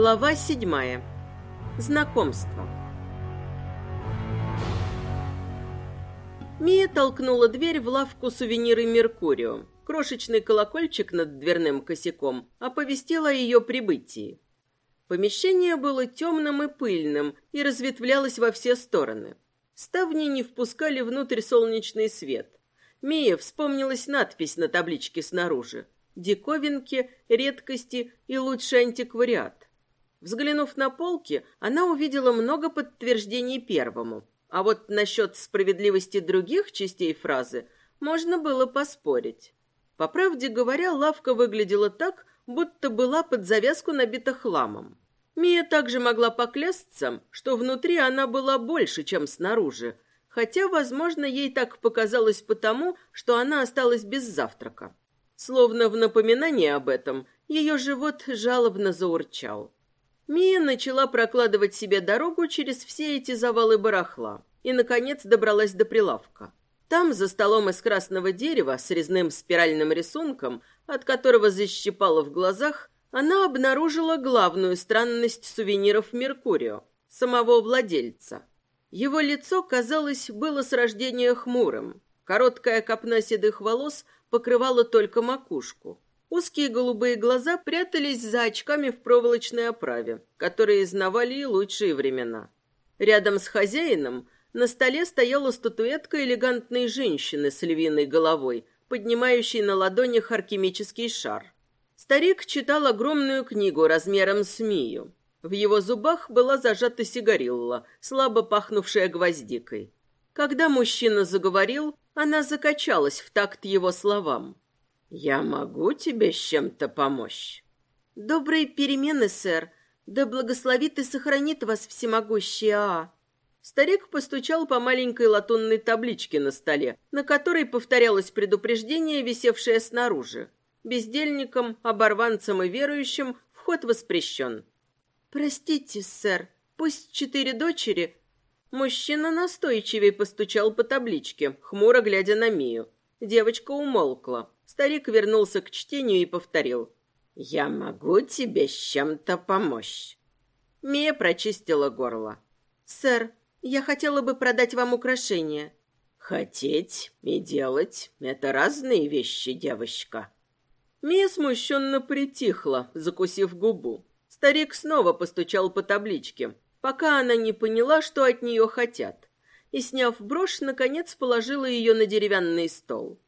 Глава седьмая. Знакомство. Мия толкнула дверь в лавку сувениры Меркурио. Крошечный колокольчик над дверным косяком оповестил о ее прибытии. Помещение было темным и пыльным и разветвлялось во все стороны. Ставни не впускали внутрь солнечный свет. Мия вспомнилась надпись на табличке снаружи. Диковинки, редкости и лучший антиквариат. Взглянув на полки, она увидела много подтверждений первому. А вот насчет справедливости других частей фразы можно было поспорить. По правде говоря, лавка выглядела так, будто была под завязку набита хламом. Мия также могла поклясться, что внутри она была больше, чем снаружи, хотя, возможно, ей так показалось потому, что она осталась без завтрака. Словно в напоминание об этом, ее живот жалобно заурчал. Мия начала прокладывать себе дорогу через все эти завалы барахла и, наконец, добралась до прилавка. Там, за столом из красного дерева с резным спиральным рисунком, от которого защипало в глазах, она обнаружила главную странность сувениров Меркурио, самого владельца. Его лицо, казалось, было с рождения хмурым. Короткая копна седых волос покрывала только макушку. Узкие голубые глаза прятались за очками в проволочной оправе, которые знавали и лучшие времена. Рядом с хозяином на столе стояла статуэтка элегантной женщины с львиной головой, поднимающей на ладонях алхимический шар. Старик читал огромную книгу размером с мию. В его зубах была зажата сигарилла, слабо пахнувшая гвоздикой. Когда мужчина заговорил, она закачалась в такт его словам. «Я могу тебе с чем-то помочь?» «Добрые перемены, сэр. Да благословит и сохранит вас всемогущий Аа». Старик постучал по маленькой латунной табличке на столе, на которой повторялось предупреждение, висевшее снаружи. Бездельникам, оборванцам и верующим вход воспрещен. «Простите, сэр, пусть четыре дочери...» Мужчина настойчивее постучал по табличке, хмуро глядя на Мию. Девочка умолкла. Старик вернулся к чтению и повторил. «Я могу тебе с чем-то помочь». Мия прочистила горло. «Сэр, я хотела бы продать вам украшения». «Хотеть и делать — это разные вещи, девочка». Мия смущенно притихла, закусив губу. Старик снова постучал по табличке, пока она не поняла, что от нее хотят. И, сняв брошь, наконец положила ее на деревянный стол.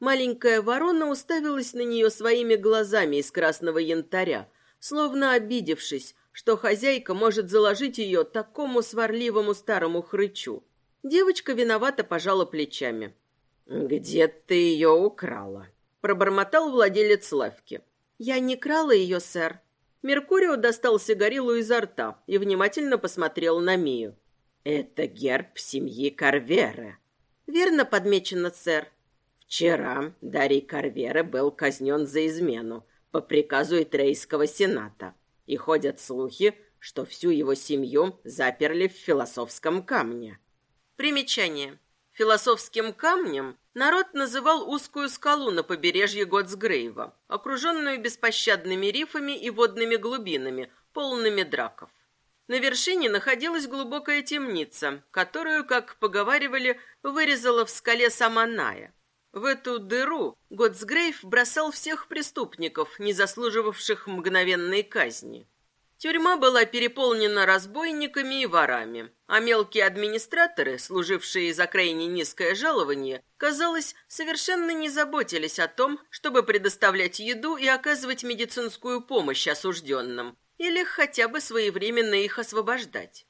Маленькая ворона уставилась на нее своими глазами из красного янтаря, словно обидевшись, что хозяйка может заложить ее такому сварливому старому хрычу. Девочка виновато пожала плечами. «Где ты ее украла?» — пробормотал владелец лавки. «Я не крала ее, сэр». Меркурио достал сигарилу изо рта и внимательно посмотрел на Мию. «Это герб семьи Карвера». «Верно подмечено, сэр». Вчера Дарий Карвера был казнен за измену по приказу Итрейского сената, и ходят слухи, что всю его семью заперли в философском камне. Примечание. Философским камнем народ называл узкую скалу на побережье Готсгрейва, окруженную беспощадными рифами и водными глубинами, полными драков. На вершине находилась глубокая темница, которую, как поговаривали, вырезала в скале сама Ная. В эту дыру Готсгрейв бросал всех преступников, не заслуживавших мгновенной казни. Тюрьма была переполнена разбойниками и ворами, а мелкие администраторы, служившие за крайне низкое жалование, казалось, совершенно не заботились о том, чтобы предоставлять еду и оказывать медицинскую помощь осужденным, или хотя бы своевременно их освобождать.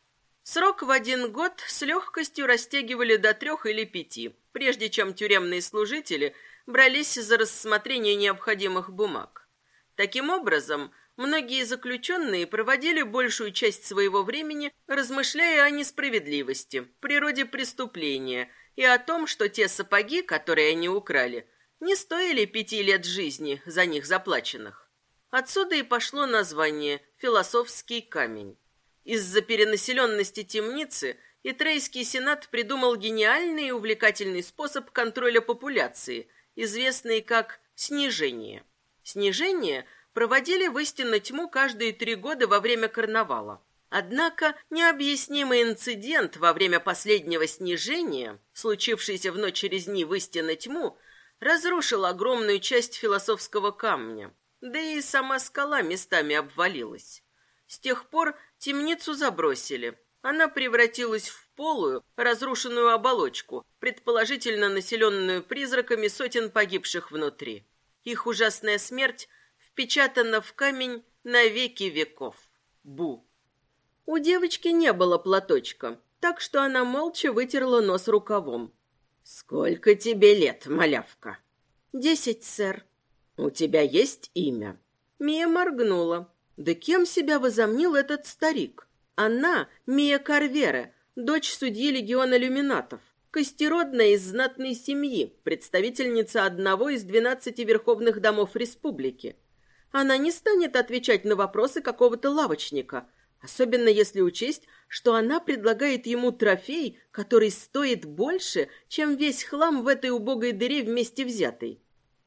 Срок в один год с легкостью растягивали до трех или пяти, прежде чем тюремные служители брались за рассмотрение необходимых бумаг. Таким образом, многие заключенные проводили большую часть своего времени, размышляя о несправедливости, природе преступления и о том, что те сапоги, которые они украли, не стоили пяти лет жизни за них заплаченных. Отсюда и пошло название «философский камень». Из-за перенаселенности темницы Итрейский сенат придумал гениальный и увлекательный способ контроля популяции, известный как снижение. Снижение проводили в истинно тьму каждые три года во время карнавала. Однако необъяснимый инцидент во время последнего снижения, случившийся в ночь резни в истинно тьму, разрушил огромную часть философского камня, да и сама скала местами обвалилась. С тех пор темницу забросили. Она превратилась в полую, разрушенную оболочку, предположительно населенную призраками сотен погибших внутри. Их ужасная смерть впечатана в камень на веки веков. Бу. У девочки не было платочка, так что она молча вытерла нос рукавом. «Сколько тебе лет, малявка?» «Десять, сэр». «У тебя есть имя?» Мия моргнула. Да кем себя возомнил этот старик? Она, Мия Карвера, дочь судьи легиона люминатов, костеродная из знатной семьи, представительница одного из двенадцати верховных домов республики. Она не станет отвечать на вопросы какого-то лавочника, особенно если учесть, что она предлагает ему трофей, который стоит больше, чем весь хлам в этой убогой дыре вместе взятый.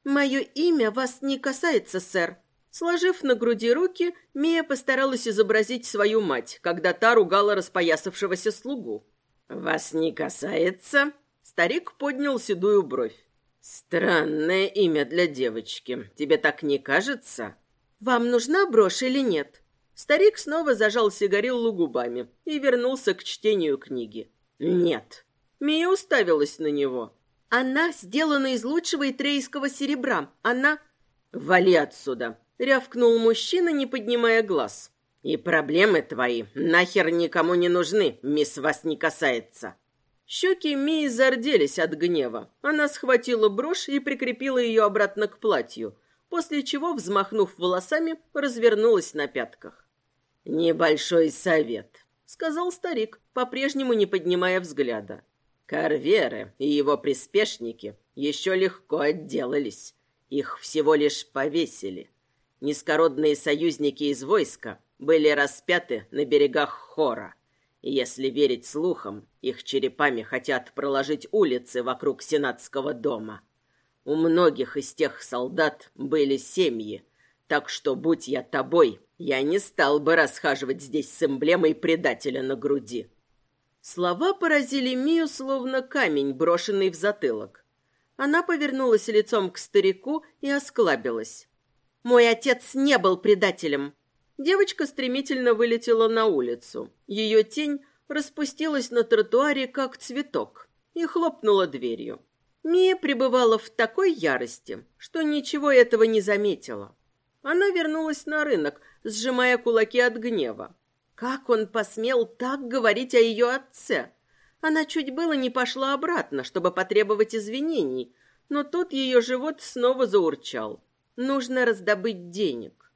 «Мое имя вас не касается, сэр», Сложив на груди руки, Мия постаралась изобразить свою мать, когда та ругала распоясавшегося слугу. «Вас не касается?» Старик поднял седую бровь. «Странное имя для девочки. Тебе так не кажется?» «Вам нужна брошь или нет?» Старик снова зажал сигариллу губами и вернулся к чтению книги. «Нет». Мия уставилась на него. «Она сделана из лучшего итрейского серебра. Она...» «Вали отсюда!» Рявкнул мужчина, не поднимая глаз. И проблемы твои нахер никому не нужны, мисс вас не касается. Щеки Мии зарделись от гнева. Она схватила брошь и прикрепила ее обратно к платью, после чего, взмахнув волосами, развернулась на пятках. «Небольшой совет», — сказал старик, по-прежнему не поднимая взгляда. Карверы и его приспешники еще легко отделались. Их всего лишь повесили. Низкородные союзники из войска были распяты на берегах Хора. И если верить слухам, их черепами хотят проложить улицы вокруг Сенатского дома. У многих из тех солдат были семьи, так что, будь я тобой, я не стал бы расхаживать здесь с эмблемой предателя на груди. Слова поразили Мию, словно камень, брошенный в затылок. Она повернулась лицом к старику и осклабилась. Мой отец не был предателем. Девочка стремительно вылетела на улицу. Ее тень распустилась на тротуаре, как цветок, и хлопнула дверью. Мия пребывала в такой ярости, что ничего этого не заметила. Она вернулась на рынок, сжимая кулаки от гнева. Как он посмел так говорить о ее отце? Она чуть было не пошла обратно, чтобы потребовать извинений, но тут ее живот снова заурчал. Нужно раздобыть денег.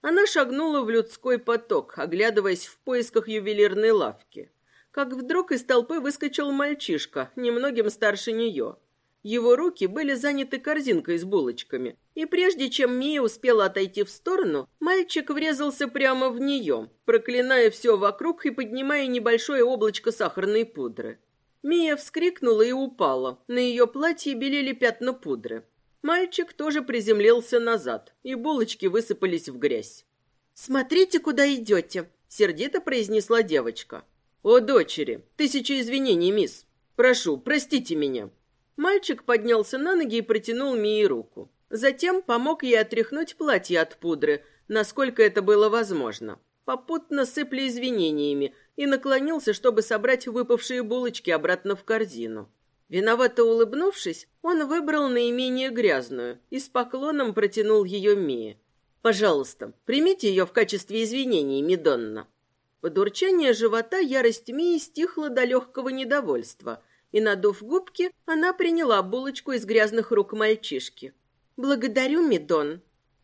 Она шагнула в людской поток, оглядываясь в поисках ювелирной лавки. Как вдруг из толпы выскочил мальчишка, немногим старше нее. Его руки были заняты корзинкой с булочками, и прежде чем Мия успела отойти в сторону, мальчик врезался прямо в нее, проклиная все вокруг и поднимая небольшое облачко сахарной пудры. Мия вскрикнула и упала. На ее платье белели пятна пудры. Мальчик тоже приземлился назад, и булочки высыпались в грязь. «Смотрите, куда идете!» — сердито произнесла девочка. «О, дочери! Тысяча извинений, мисс! Прошу, простите меня!» Мальчик поднялся на ноги и протянул Мии руку. Затем помог ей отряхнуть платье от пудры, насколько это было возможно. Попутно сыпли извинениями и наклонился, чтобы собрать выпавшие булочки обратно в корзину. Виновато улыбнувшись, он выбрал наименее грязную и с поклоном протянул ее Мии. «Пожалуйста, примите ее в качестве извинений, Мидонна». Под урчание живота ярость Мии стихла до легкого недовольства, и, надув губки, она приняла булочку из грязных рук мальчишки. «Благодарю, Мидон».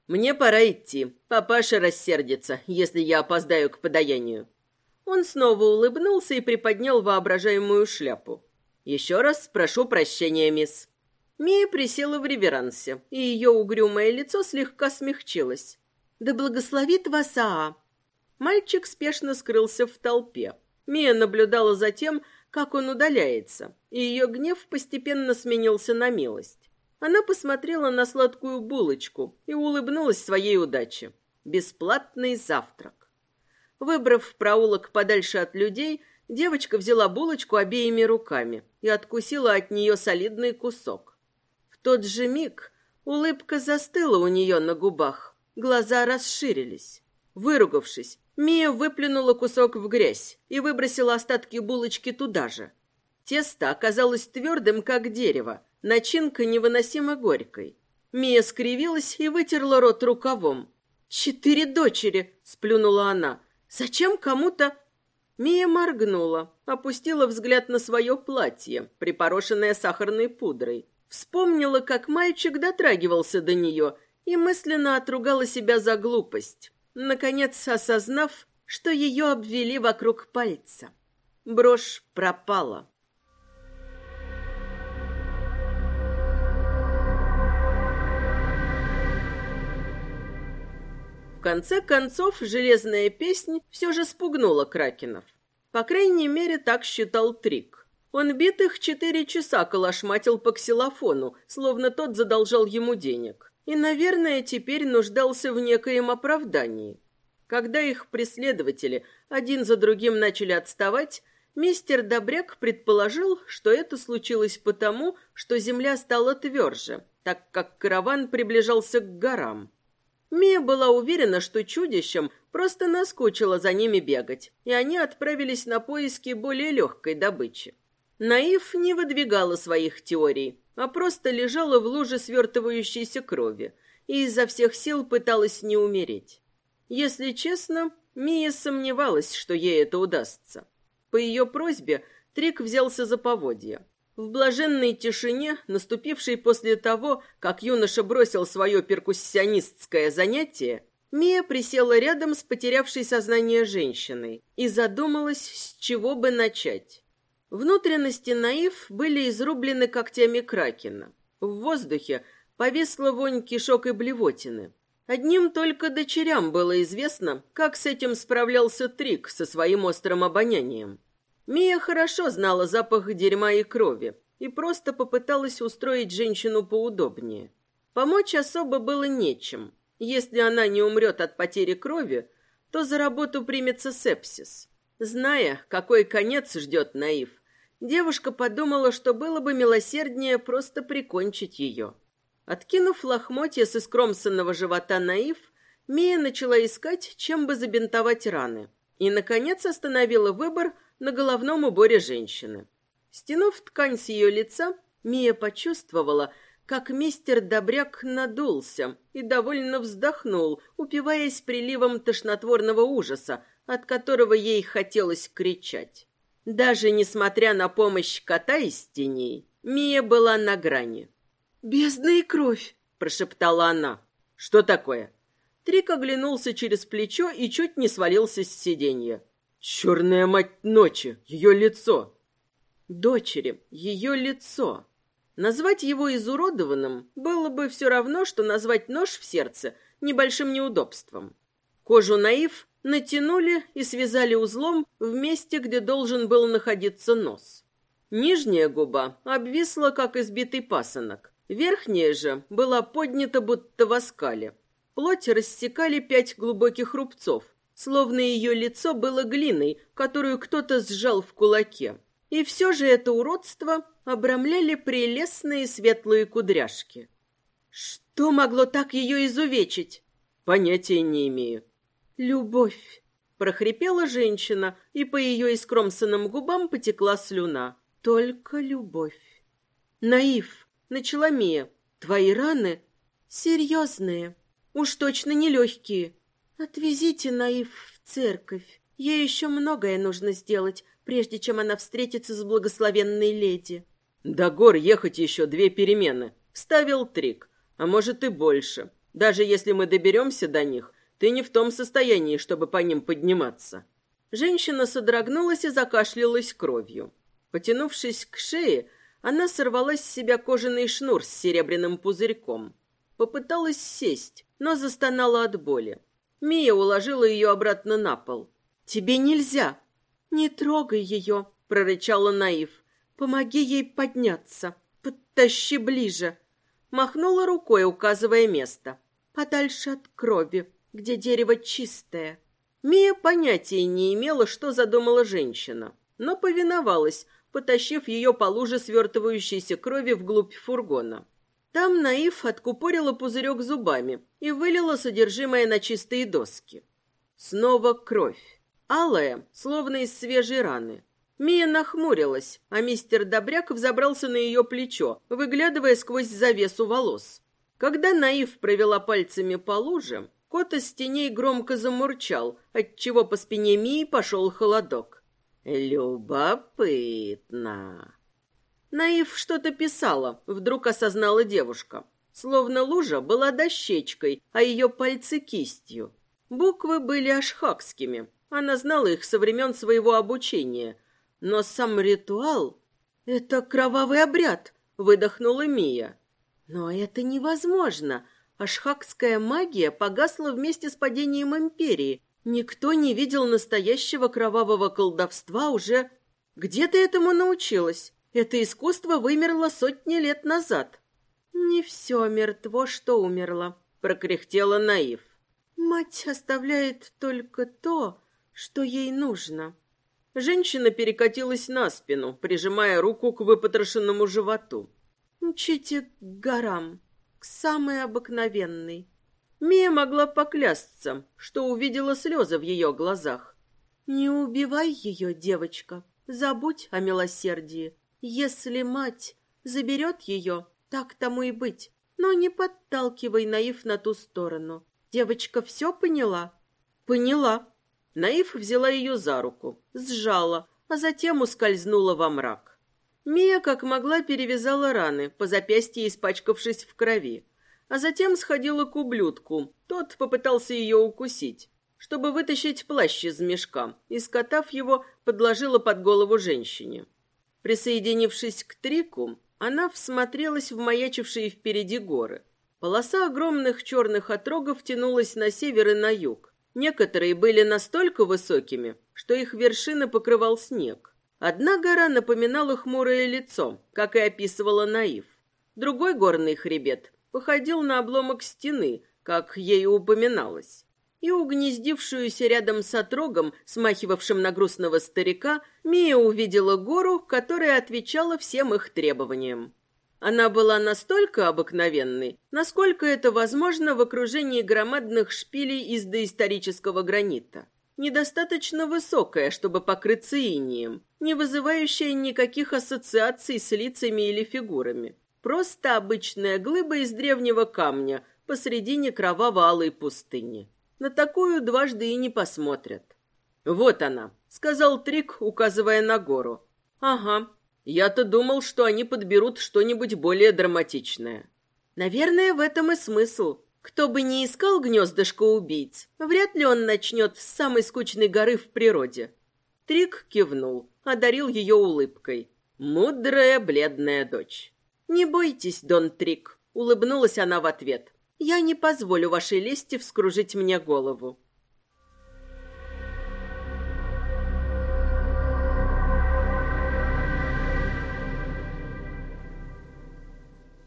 «Мне пора идти. Папаша рассердится, если я опоздаю к подаянию». Он снова улыбнулся и приподнял воображаемую шляпу. Еще раз прошу прощения, мисс. Мия присела в реверансе, и ее угрюмое лицо слегка смягчилось. Да благословит вас Аа. Мальчик спешно скрылся в толпе. Мия наблюдала за тем, как он удаляется, и ее гнев постепенно сменился на милость. Она посмотрела на сладкую булочку и улыбнулась своей удаче. Бесплатный завтрак. Выбрав проулок подальше от людей, девочка взяла булочку обеими руками и откусила от нее солидный кусок. В тот же миг улыбка застыла у нее на губах, глаза расширились. Выругавшись, Мия выплюнула кусок в грязь и выбросила остатки булочки туда же. Тесто оказалось твердым, как дерево, начинка невыносимо горькой. Мия скривилась и вытерла рот рукавом. «Четыре дочери!» — сплюнула она. «Зачем кому-то...» Мия моргнула, опустила взгляд на свое платье, припорошенное сахарной пудрой. Вспомнила, как мальчик дотрагивался до нее и мысленно отругала себя за глупость, наконец осознав, что ее обвели вокруг пальца. Брошь пропала. В конце концов, железная песнь все же спугнула Кракенов. По крайней мере, так считал Трик. Он битых четыре часа калашматил по ксилофону, словно тот задолжал ему денег. И, наверное, теперь нуждался в некоем оправдании. Когда их преследователи один за другим начали отставать, мистер Добряк предположил, что это случилось потому, что земля стала тверже, так как караван приближался к горам. Мия была уверена, что чудищам просто наскучило за ними бегать, и они отправились на поиски более легкой добычи. Наив не выдвигала своих теорий, а просто лежала в луже свертывающейся крови и изо всех сил пыталась не умереть. Если честно, Мия сомневалась, что ей это удастся. По ее просьбе Трик взялся за поводья. В блаженной тишине, наступившей после того, как юноша бросил свое перкуссионистское занятие, Мия присела рядом с потерявшей сознание женщиной и задумалась, с чего бы начать. Внутренности наив были изрублены когтями кракена. В воздухе повисла вонь кишок и блевотины. Одним только дочерям было известно, как с этим справлялся Трик со своим острым обонянием. Мия хорошо знала запах дерьма и крови и просто попыталась устроить женщину поудобнее. Помочь особо было нечем. Если она не умрет от потери крови, то за работу примется сепсис. Зная, какой конец ждет Наив, девушка подумала, что было бы милосерднее просто прикончить ее. Откинув лохмотья с искромсанного живота Наив, Мия начала искать, чем бы забинтовать раны. И, наконец, остановила выбор – на головном уборе женщины. Стянув ткань с ее лица, Мия почувствовала, как мистер Добряк надулся и довольно вздохнул, упиваясь приливом тошнотворного ужаса, от которого ей хотелось кричать. Даже несмотря на помощь кота из теней, Мия была на грани. «Бездна кровь!» – прошептала она. «Что такое?» Трик оглянулся через плечо и чуть не свалился с сиденья. Черная мать ночи, ее лицо. Дочери, ее лицо. Назвать его изуродованным было бы все равно, что назвать нож в сердце небольшим неудобством. Кожу наив натянули и связали узлом в месте, где должен был находиться нос. Нижняя губа обвисла, как избитый пасынок. Верхняя же была поднята, будто в оскале. Плоть рассекали пять глубоких рубцов, словно ее лицо было глиной, которую кто-то сжал в кулаке. И все же это уродство обрамляли прелестные светлые кудряшки. Что могло так ее изувечить? Понятия не имею. Любовь, прохрипела женщина, и по ее искромсанным губам потекла слюна. Только любовь. Наив, начала Мия. Твои раны серьезные, уж точно не легкие. «Отвезите Наив в церковь. Ей еще многое нужно сделать, прежде чем она встретится с благословенной леди». «До гор ехать еще две перемены», — вставил Трик. «А может и больше. Даже если мы доберемся до них, ты не в том состоянии, чтобы по ним подниматься». Женщина содрогнулась и закашлялась кровью. Потянувшись к шее, она сорвала с себя кожаный шнур с серебряным пузырьком. Попыталась сесть, но застонала от боли. Мия уложила ее обратно на пол. «Тебе нельзя!» «Не трогай ее!» — прорычала Наив. «Помоги ей подняться! Подтащи ближе!» Махнула рукой, указывая место. «Подальше от крови, где дерево чистое». Мия понятия не имела, что задумала женщина, но повиновалась, потащив ее по луже свертывающейся крови вглубь фургона. Там Наив откупорила пузырек зубами и вылила содержимое на чистые доски. Снова кровь. Алая, словно из свежей раны. Мия нахмурилась, а мистер Добряк взобрался на ее плечо, выглядывая сквозь завесу волос. Когда Наив провела пальцами по луже, кот из теней громко замурчал, отчего по спине Мии пошел холодок. «Любопытно!» Наив что-то писала, вдруг осознала девушка. Словно лужа была дощечкой, а ее пальцы кистью. Буквы были ашхакскими. Она знала их со времен своего обучения — но сам ритуал — это кровавый обряд, выдохнула Мия. Но это невозможно. Ашхакская магия погасла вместе с падением империи. Никто не видел настоящего кровавого колдовства уже... Где ты этому научилась? Это искусство вымерло сотни лет назад. Не все мертво, что умерло, прокряхтела Наив. Мать оставляет только то, что ей нужно. Женщина перекатилась на спину, прижимая руку к выпотрошенному животу. «Мчите к горам, к самой обыкновенной». Мия могла поклясться, что увидела слезы в ее глазах. «Не убивай ее, девочка, забудь о милосердии. Если мать заберет ее, так тому и быть, но не подталкивай Наив на ту сторону. Девочка все поняла?» «Поняла», Наив взяла ее за руку, сжала, а затем ускользнула во мрак. Мия как могла перевязала раны, по запястье испачкавшись в крови, а затем сходила к ублюдку. Тот попытался ее укусить. Чтобы вытащить плащ из мешка, и, скотав его, подложила под голову женщине. Присоединившись к Трику, она всмотрелась в маячившие впереди горы. Полоса огромных черных отрогов тянулась на север и на юг. Некоторые были настолько высокими, что их вершины покрывал снег. Одна гора напоминала хмурое лицо, как и описывала Наив. Другой горный хребет походил на обломок стены, как ею упоминалось. И угнездившуюся рядом с отрогом, смахивавшим на грустного старика, Мия увидела гору, которая отвечала всем их требованиям. Она была настолько обыкновенной, насколько это возможно в окружении громадных шпилей из доисторического гранита. Недостаточно высокая, чтобы покрыться инием, не вызывающая никаких ассоциаций с лицами или фигурами. Просто обычная глыба из древнего камня посредине кроваво-алой пустыни. На такую дважды и не посмотрят. «Вот она», — сказал Трик, указывая на гору. «Ага, я-то думал, что они подберут что-нибудь более драматичное. Наверное, в этом и смысл. Кто бы ни искал гнездышко убийц, вряд ли он начнет с самой скучной горы в природе. Трик кивнул, одарил ее улыбкой. Мудрая бледная дочь. «Не бойтесь, Дон Трик», — улыбнулась она в ответ. «Я не позволю вашей лести вскружить мне голову.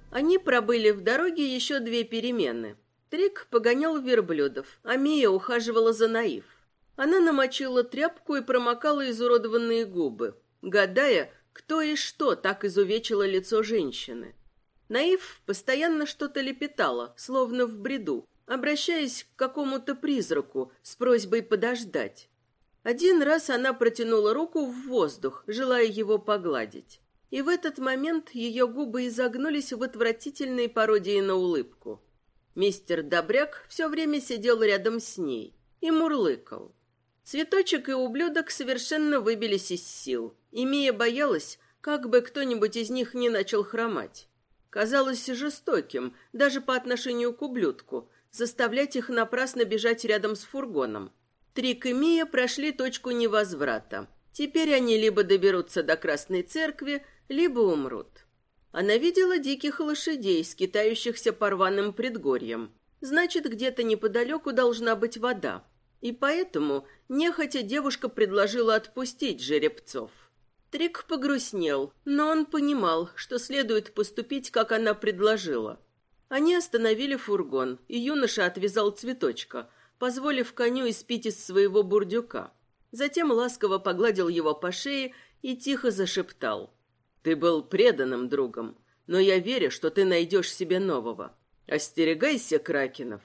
Они пробыли в дороге еще две перемены. Трик погонял верблюдов, а Мия ухаживала за Наив. Она намочила тряпку и промокала изуродованные губы, гадая, кто и что так изувечило лицо женщины. Наив постоянно что-то лепетала, словно в бреду, обращаясь к какому-то призраку с просьбой подождать. Один раз она протянула руку в воздух, желая его погладить и в этот момент ее губы изогнулись в отвратительной пародии на улыбку. Мистер Добряк все время сидел рядом с ней и мурлыкал. Цветочек и ублюдок совершенно выбились из сил, и Мия боялась, как бы кто-нибудь из них не начал хромать. Казалось жестоким, даже по отношению к ублюдку, заставлять их напрасно бежать рядом с фургоном. Трик и Мия прошли точку невозврата. Теперь они либо доберутся до Красной Церкви, либо умрут. Она видела диких лошадей, скитающихся по рваным предгорьям. Значит, где-то неподалеку должна быть вода. И поэтому нехотя девушка предложила отпустить жеребцов. Трик погрустнел, но он понимал, что следует поступить, как она предложила. Они остановили фургон, и юноша отвязал цветочка, позволив коню испить из своего бурдюка. Затем ласково погладил его по шее и тихо зашептал. «Ты был преданным другом, но я верю, что ты найдешь себе нового. Остерегайся, Кракенов».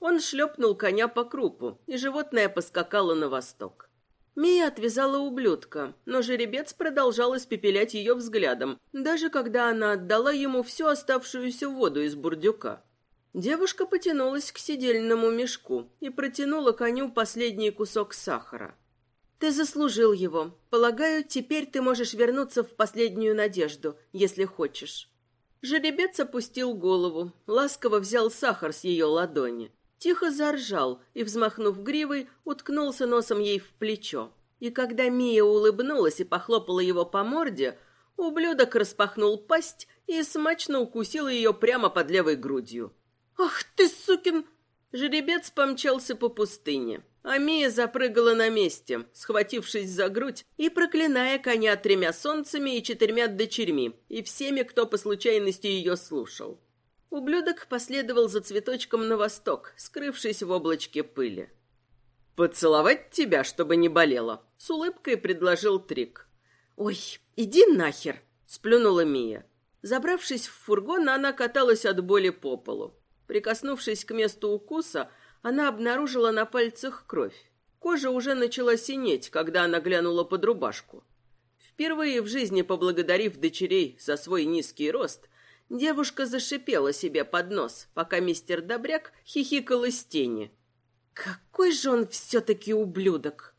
Он шлепнул коня по крупу, и животное поскакало на восток. Мия отвязала ублюдка, но жеребец продолжал испепелять ее взглядом, даже когда она отдала ему всю оставшуюся воду из бурдюка. Девушка потянулась к сидельному мешку и протянула коню последний кусок сахара. «Ты заслужил его. Полагаю, теперь ты можешь вернуться в последнюю надежду, если хочешь». Жеребец опустил голову, ласково взял сахар с ее ладони тихо заржал и, взмахнув гривой, уткнулся носом ей в плечо. И когда Мия улыбнулась и похлопала его по морде, ублюдок распахнул пасть и смачно укусил ее прямо под левой грудью. «Ах ты, сукин!» Жеребец помчался по пустыне, а Мия запрыгала на месте, схватившись за грудь и проклиная коня тремя солнцами и четырьмя дочерьми и всеми, кто по случайности ее слушал. Ублюдок последовал за цветочком на восток, скрывшись в облачке пыли. «Поцеловать тебя, чтобы не болело», — с улыбкой предложил Трик. «Ой, иди нахер!» — сплюнула Мия. Забравшись в фургон, она каталась от боли по полу. Прикоснувшись к месту укуса, она обнаружила на пальцах кровь. Кожа уже начала синеть, когда она глянула под рубашку. Впервые в жизни поблагодарив дочерей за свой низкий рост, Девушка зашипела себе под нос, пока мистер Добряк хихикал из тени. «Какой же он все-таки ублюдок!»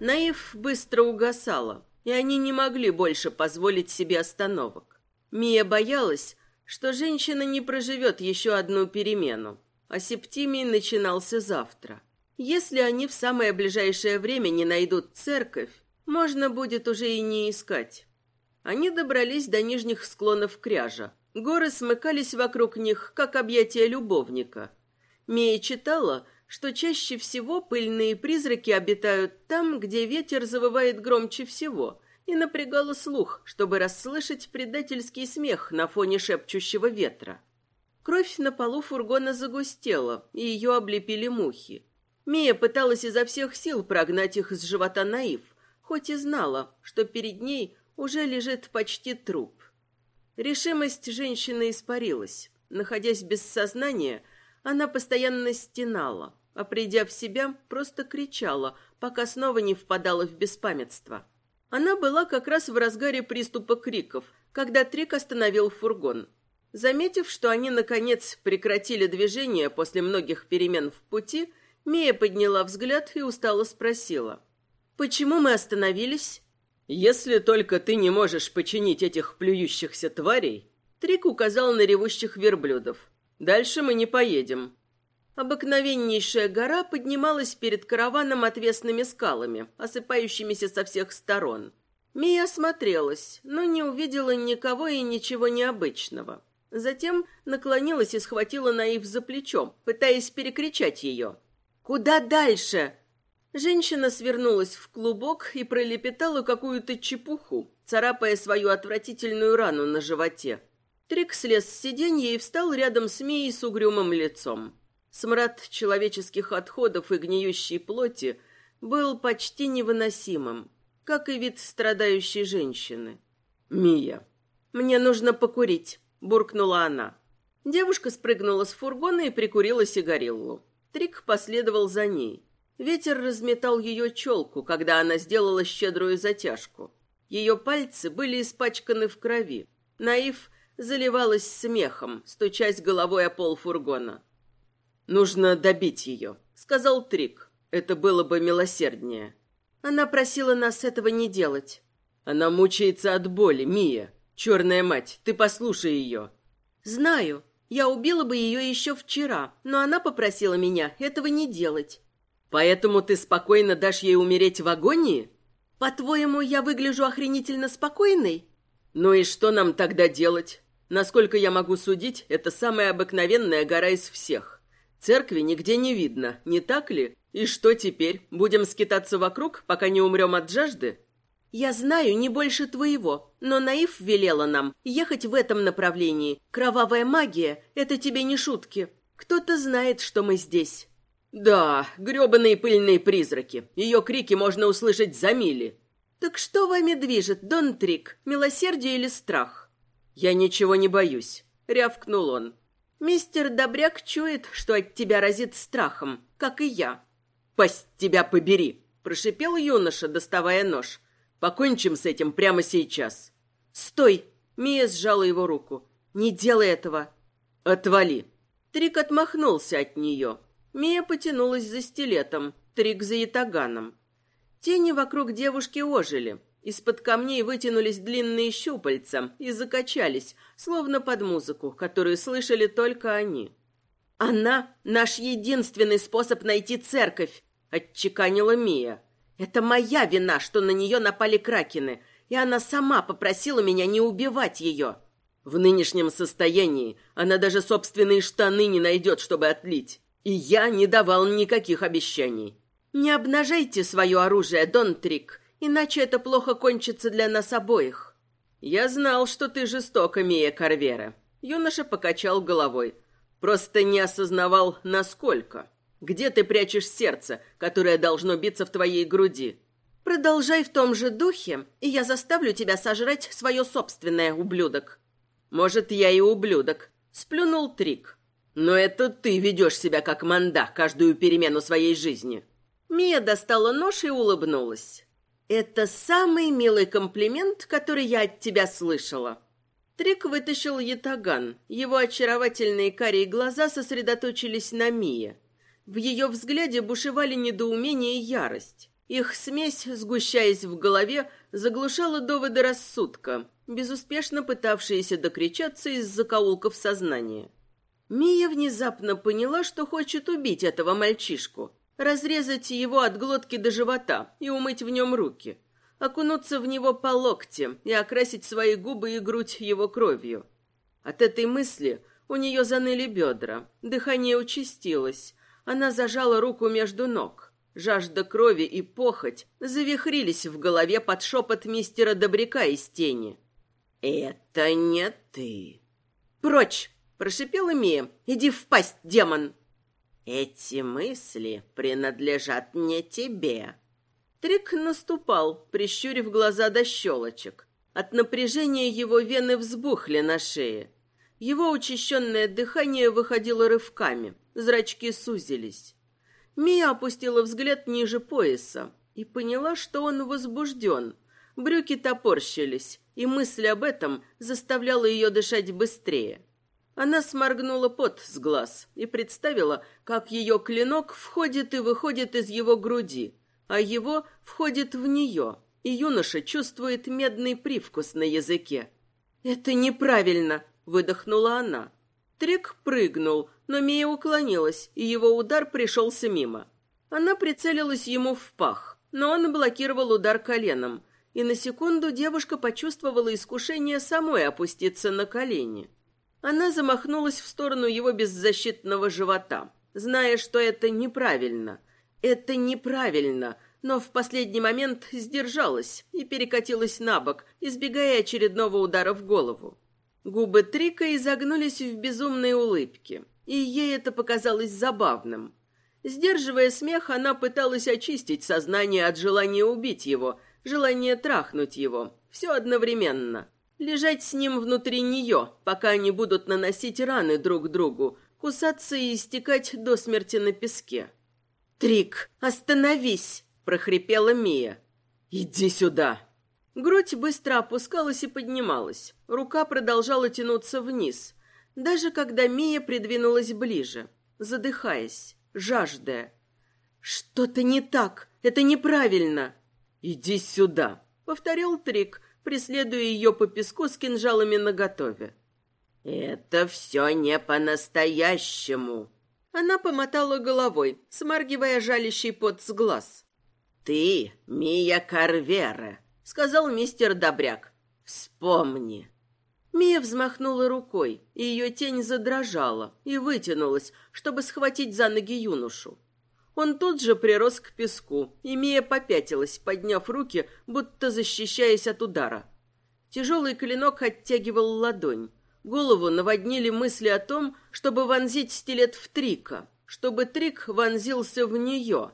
Наив быстро угасала, и они не могли больше позволить себе остановок. Мия боялась, что женщина не проживет еще одну перемену, а септимий начинался завтра. Если они в самое ближайшее время не найдут церковь, можно будет уже и не искать. Они добрались до нижних склонов кряжа. Горы смыкались вокруг них, как объятия любовника. Мия читала, что чаще всего пыльные призраки обитают там, где ветер завывает громче всего, и напрягала слух, чтобы расслышать предательский смех на фоне шепчущего ветра. Кровь на полу фургона загустела, и ее облепили мухи. Мия пыталась изо всех сил прогнать их из живота Наив, хоть и знала, что перед ней уже лежит почти труп. Решимость женщины испарилась. Находясь без сознания, она постоянно стенала, а придя в себя, просто кричала, пока снова не впадала в беспамятство. Она была как раз в разгаре приступа криков, когда Трик остановил фургон. Заметив, что они, наконец, прекратили движение после многих перемен в пути, Мия подняла взгляд и устало спросила. «Почему мы остановились?» «Если только ты не можешь починить этих плюющихся тварей...» Трик указал на ревущих верблюдов. «Дальше мы не поедем». Обыкновеннейшая гора поднималась перед караваном отвесными скалами, осыпающимися со всех сторон. Мия осмотрелась, но не увидела никого и ничего необычного. Затем наклонилась и схватила Наив за плечо, пытаясь перекричать ее. Куда дальше? Женщина свернулась в клубок и пролепетала какую-то чепуху, царапая свою отвратительную рану на животе. Трик слез с сиденья и встал рядом с Мией с угрюмым лицом. Смрад человеческих отходов и гниющей плоти был почти невыносимым, как и вид страдающей женщины. «Мия, мне нужно покурить», — буркнула она. Девушка спрыгнула с фургона и прикурила сигариллу. Трик последовал за ней. Ветер разметал ее челку, когда она сделала щедрую затяжку. Ее пальцы были испачканы в крови. Наив заливалась смехом, стучась головой о пол фургона. «Нужно добить ее», — сказал Трик. «Это было бы милосерднее». Она просила нас этого не делать. Она мучается от боли, Мия. Черная мать, ты послушай ее. Знаю, я убила бы ее еще вчера, но она попросила меня этого не делать. Поэтому ты спокойно дашь ей умереть в агонии? По-твоему, я выгляжу охренительно спокойной? Ну и что нам тогда делать? Насколько я могу судить, это самая обыкновенная гора из всех. Церкви нигде не видно, не так ли? И что теперь? Будем скитаться вокруг, пока не умрем от жажды? Я знаю не больше твоего, но Наив велела нам ехать в этом направлении. Кровавая магия — это тебе не шутки. Кто-то знает, что мы здесь. Да, грёбаные пыльные призраки. Ее крики можно услышать за мили. Так что вами движет, Дон Трик, милосердие или страх? Я ничего не боюсь, рявкнул он. Мистер Добряк чует, что от тебя разит страхом, как и я. Пасть тебя побери, прошипел юноша, доставая нож. Покончим с этим прямо сейчас. Стой! Мия сжала его руку. Не делай этого. Отвали. Трик отмахнулся от нее. Мия потянулась за стилетом, Трик за ятаганом. Тени вокруг девушки ожили. Из-под камней вытянулись длинные щупальца и закачались, словно под музыку, которую слышали только они. «Она — наш единственный способ найти церковь», — отчеканила Мия. «Это моя вина, что на нее напали кракены, и она сама попросила меня не убивать ее». В нынешнем состоянии она даже собственные штаны не найдет, чтобы отлить. И я не давал никаких обещаний. «Не обнажайте свое оружие, Дон Трик, иначе это плохо кончится для нас обоих». «Я знал, что ты жестока, Мия Карвера». Юноша покачал головой. «Просто не осознавал, насколько. Где ты прячешь сердце, которое должно биться в твоей груди?» «Продолжай в том же духе, и я заставлю тебя сожрать свое собственное, ублюдок». «Может, я и ублюдок», — сплюнул Трик. «Но это ты ведешь себя как манда каждую перемену своей жизни». Мия достала нож и улыбнулась. «Это самый милый комплимент, который я от тебя слышала». Трик вытащил ятаган. Его очаровательные карие глаза сосредоточились на Мие. В ее взгляде бушевали недоумение и ярость. Их смесь, сгущаясь в голове, заглушала доводы рассудка, безуспешно пытавшиеся докричаться из закоулков сознания. Мия внезапно поняла, что хочет убить этого мальчишку, разрезать его от глотки до живота и умыть в нем руки, окунуться в него по локте и окрасить свои губы и грудь его кровью. От этой мысли у нее заныли бедра, дыхание участилось, она зажала руку между ног. Жажда крови и похоть завихрились в голове под шепот мистера Добряка из тени. «Это не ты!» «Прочь!» – прошипела Мия. «Иди в пасть, демон!» Эти мысли принадлежат не тебе. Трик наступал, прищурив глаза до щелочек. От напряжения его вены взбухли на шее. Его учащенное дыхание выходило рывками, зрачки сузились. Мия опустила взгляд ниже пояса и поняла, что он возбужден. Брюки топорщились, и мысль об этом заставляла ее дышать быстрее. Она сморгнула пот с глаз и представила, как ее клинок входит и выходит из его груди, а его входит в нее, и юноша чувствует медный привкус на языке. «Это неправильно!» — выдохнула она. Трик прыгнул, но Мия уклонилась, и его удар пришелся мимо. Она прицелилась ему в пах, но он блокировал удар коленом, и на секунду девушка почувствовала искушение самой опуститься на колени. Она замахнулась в сторону его беззащитного живота, зная, что это неправильно. Это неправильно, но в последний момент сдержалась и перекатилась на бок, избегая очередного удара в голову. Губы Трика изогнулись в безумной улыбке, и ей это показалось забавным. Сдерживая смех, она пыталась очистить сознание от желания убить его, желания трахнуть его, все одновременно – лежать с ним внутри нее, пока они будут наносить раны друг другу, кусаться и истекать до смерти на песке. «Трик, остановись!» – прохрипела Мия. «Иди сюда!» Грудь быстро опускалась и поднималась. Рука продолжала тянуться вниз, даже когда Мия придвинулась ближе, задыхаясь, жаждая. «Что-то не так! Это неправильно!» «Иди сюда!» — повторил Трик, преследуя ее по песку с кинжалами наготове. «Это все не по-настоящему!» Она помотала головой, смаргивая жалящий пот с глаз. «Ты Мия Карвера», — сказал мистер Добряк. «Вспомни». Мия взмахнула рукой, и ее тень задрожала и вытянулась, чтобы схватить за ноги юношу. Он тут же прирос к песку, и Мия попятилась, подняв руки, будто защищаясь от удара. Тяжелый клинок оттягивал ладонь. Голову наводнили мысли о том, чтобы вонзить стилет в Трика, чтобы Трик вонзился в нее.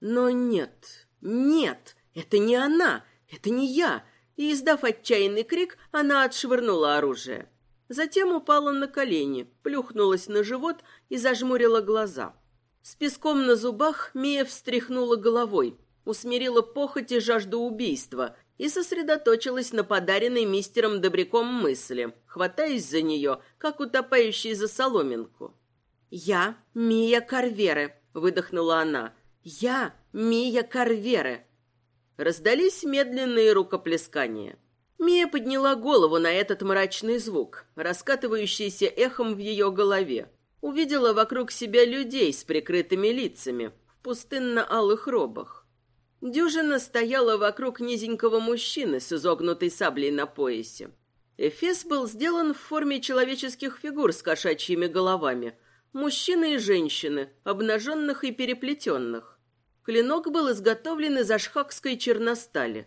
Но нет, нет, это не она, это не я. И, издав отчаянный крик, она отшвырнула оружие. Затем упала на колени, плюхнулась на живот и зажмурила глаза. С песком на зубах Мия встряхнула головой, усмирила похоть и жажду убийства и сосредоточилась на подаренной мистером Добряком мысли, хватаясь за нее, как утопающий за соломинку. «Я Мия Карвере», — выдохнула она. «Я Мия Карвере». Раздались медленные рукоплескания. Мия подняла голову на этот мрачный звук, раскатывающийся эхом в ее голове. Увидела вокруг себя людей с прикрытыми лицами, в пустынно-алых робах. Дюжина стояла вокруг низенького мужчины с изогнутой саблей на поясе. Эфес был сделан в форме человеческих фигур с кошачьими головами. Мужчины и женщины, обнаженных и переплетенных. Клинок был изготовлен из ашхакской черностали.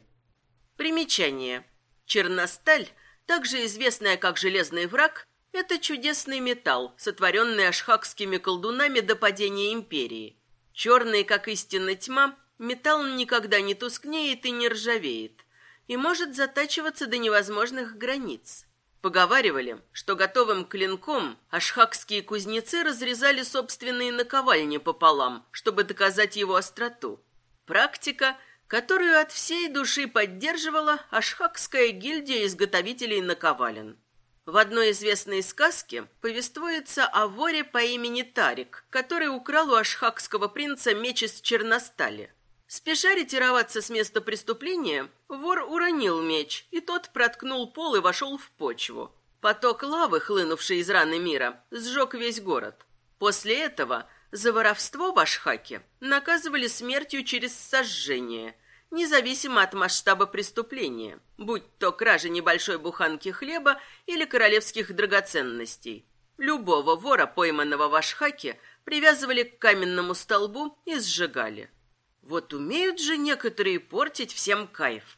Примечание. Черносталь, также известная как железный враг, это чудесный металл, сотворенный ашхакскими колдунами до падения империи. Черный, как истинная тьма, металл никогда не тускнеет и не ржавеет, и может затачиваться до невозможных границ. Поговаривали, что готовым клинком ашхакские кузнецы разрезали собственные наковальни пополам, чтобы доказать его остроту. Практика – которую от всей души поддерживала Ашхакская гильдия изготовителей наковален. В одной известной сказке повествуется о воре по имени Тарик, который украл у ашхакского принца меч из черностали. Спеша ретироваться с места преступления, вор уронил меч, и тот проткнул пол и вошел в почву. Поток лавы, хлынувший из раны мира, сжег весь город. После этого за воровство в Ашхаке наказывали смертью через сожжение, независимо от масштаба преступления, будь то кража небольшой буханки хлеба или королевских драгоценностей. Любого вора, пойманного в Ашхаке, привязывали к каменному столбу и сжигали. Вот умеют же некоторые портить всем кайф.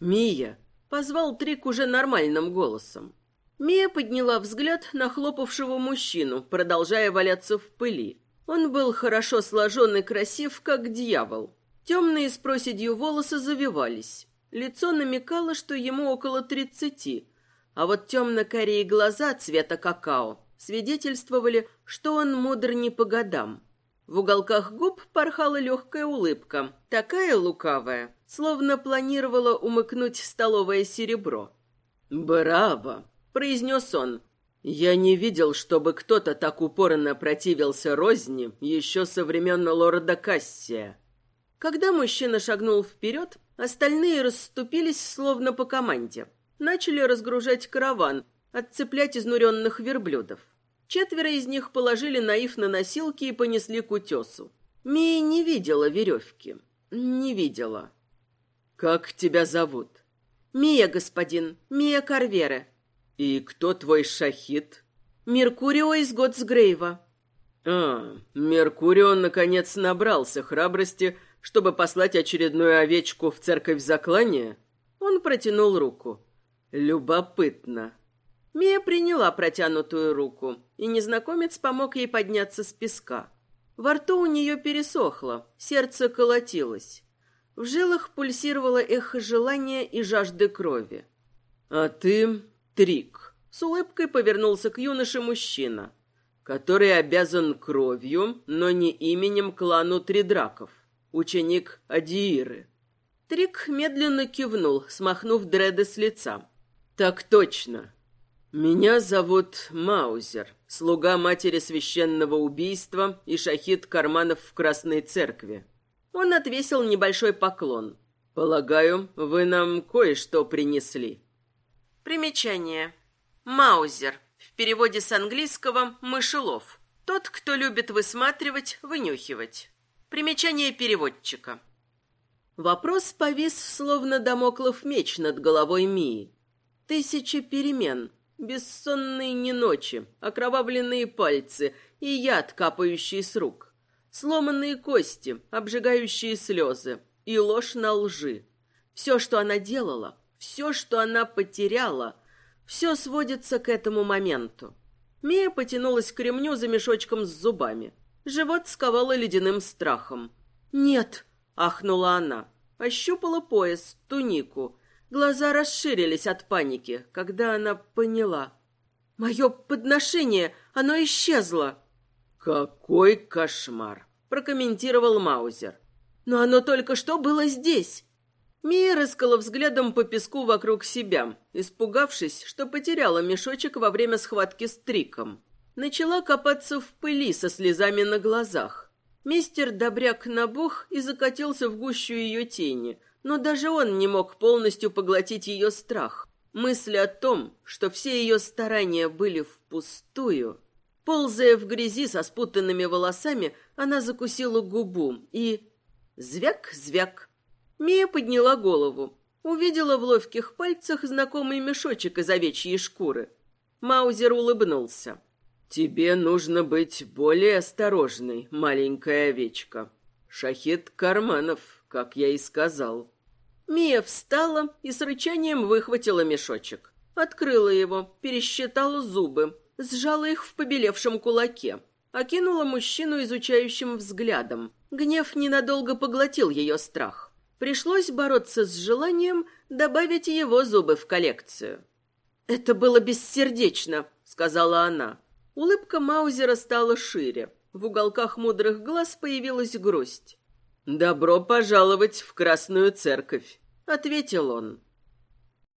«Мия!» — позвал Трик уже нормальным голосом. Мия подняла взгляд на хлопавшего мужчину, продолжая валяться в пыли. Он был хорошо сложен и красив, как дьявол. Темные с проседью волосы завивались. Лицо намекало, что ему около тридцати, а вот темно-карие глаза цвета какао свидетельствовали, что он мудр не по годам. В уголках губ порхала легкая улыбка, такая лукавая, словно планировала умыкнуть столовое серебро. «Браво!» — произнес он. «Я не видел, чтобы кто-то так упорно противился розни еще со времен лорда Кассия». Когда мужчина шагнул вперед, остальные расступились словно по команде. Начали разгружать караван, отцеплять изнуренных верблюдов. Четверо из них положили наив на носилки и понесли к утесу. Мия не видела веревки. Не видела. «Как тебя зовут?» «Мия, господин. Мия Карвере». «И кто твой шахид?» «Меркурио из Готсгрейва». «А, Меркурио наконец набрался храбрости, чтобы послать очередную овечку в церковь заклания, он протянул руку. Любопытно. Мия приняла протянутую руку, и незнакомец помог ей подняться с песка. Во рту у нее пересохло, сердце колотилось. В жилах пульсировало эхо желания и жажды крови. «А ты Трик», — с улыбкой повернулся к юноше мужчина, который обязан кровью, но не именем клану Тридраков ученик Адииры. Трик медленно кивнул, смахнув дреды с лица. «Так точно. Меня зовут Маузер, слуга матери священного убийства и шахид карманов в Красной Церкви». Он отвесил небольшой поклон. «Полагаю, вы нам кое-что принесли». Примечание. Маузер. В переводе с английского «мышелов». Тот, кто любит высматривать, вынюхивать. Примечание переводчика. Вопрос повис, словно домоклов меч над головой Мии. Тысячи перемен, бессонные не ночи, окровавленные пальцы и яд, капающий с рук. Сломанные кости, обжигающие слезы и ложь на лжи. Все, что она делала, все, что она потеряла, все сводится к этому моменту. Мия потянулась к ремню за мешочком с зубами. Живот сковало ледяным страхом. «Нет!» — ахнула она. Ощупала пояс, тунику. Глаза расширились от паники, когда она поняла. «Мое подношение, оно исчезло!» «Какой кошмар!» — прокомментировал Маузер. «Но оно только что было здесь!» Мия рыскала взглядом по песку вокруг себя, испугавшись, что потеряла мешочек во время схватки с Триком. Начала копаться в пыли со слезами на глазах. Мистер Добряк набух и закатился в гущу ее тени, но даже он не мог полностью поглотить ее страх. Мысль о том, что все ее старания были впустую... Ползая в грязи со спутанными волосами, она закусила губу и... Звяк-звяк. Мия подняла голову. Увидела в ловких пальцах знакомый мешочек из овечьей шкуры. Маузер улыбнулся. «Тебе нужно быть более осторожной, маленькая овечка. Шахид Карманов, как я и сказал». Мия встала и с рычанием выхватила мешочек. Открыла его, пересчитала зубы, сжала их в побелевшем кулаке. Окинула мужчину изучающим взглядом. Гнев ненадолго поглотил ее страх. Пришлось бороться с желанием добавить его зубы в коллекцию. «Это было бессердечно», — сказала она. Улыбка Маузера стала шире. В уголках мудрых глаз появилась грусть. «Добро пожаловать в Красную Церковь», — ответил он.